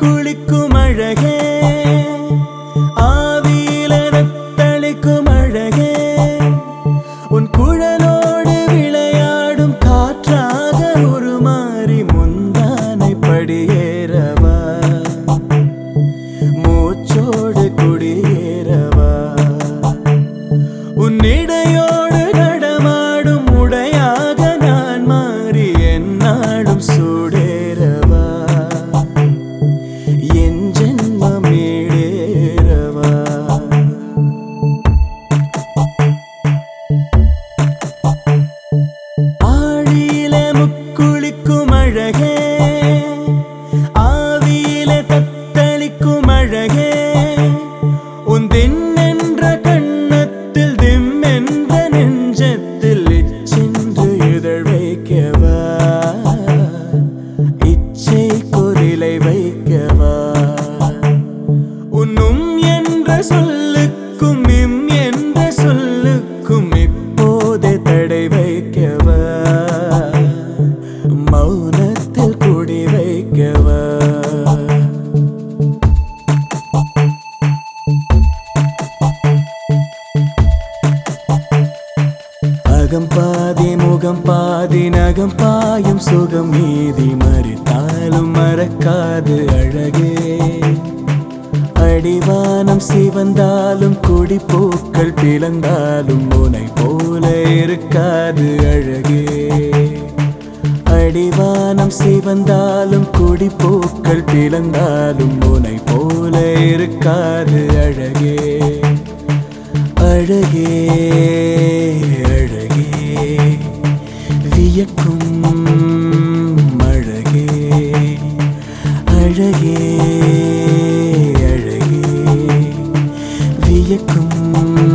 குளிக்கும் அழகே. ஆவியில ரத்தளிக்கும் அழகே. உன் குழலோடு விளையாடும் காற்றாக ஒரு மாறி முந்தானை படியேறவா. மூச்சோடு குடியேறவா. உன்னிடையோடு நடமாடும் உடையாக நான் மாறி என்னாலும் அழகே உன் தின்னென்ற கண்ணத்தில் திம்மென்ற நெஞ்சத்தில் இச்சென்று இதழ் வைக்கவா? இச்சை குரிலை வைக்கவா? உன்னும் என்ற சொல்லுக்கு அகம் பாதி முகம் பாதி நகம் பாயும் சுகம் மீதி மறித்தாலும் மறக்காது அழகே. அடிவானம் சிவந்தாலும் குடிப்பூக்கள் பிளந்தாலும் முனை போல இருக்காது அழகே. அடிவானம் சிவந்தாலும் குடிப்பூக்கள் பிளந்தாலும் முனை போல இருக்காது அழகே. அழகே வியக்கும் அழகே அழகே அழகே வியக்கும்